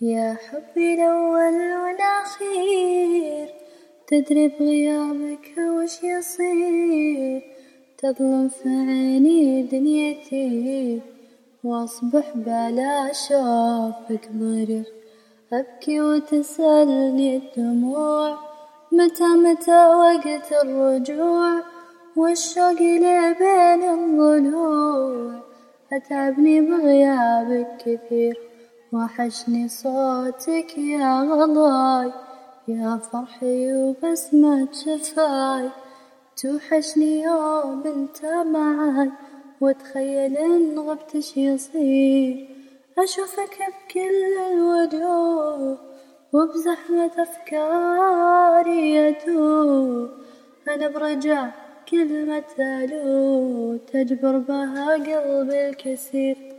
يا حبي الأول والأخير تدري بغيابك وش يصير؟ تظلم في عيني دنيتي وأصبح بلا شوفك ضرر أبكي وتسألني الدموع متى متى وقت الرجوع؟ والشوق لي بين الضلوع أتعبني بغيابك كثير. وحشني صوتك يا غلاي يا فرحي وبسمة شفاي. توحشني يوم انت معاي واتخيل إن غبت إيش يصير. أشوفك بكل الوجوه وبزحمة أفكاري اتوه أنا برجع كلمة ألو تجبر بها قلبي الكثير.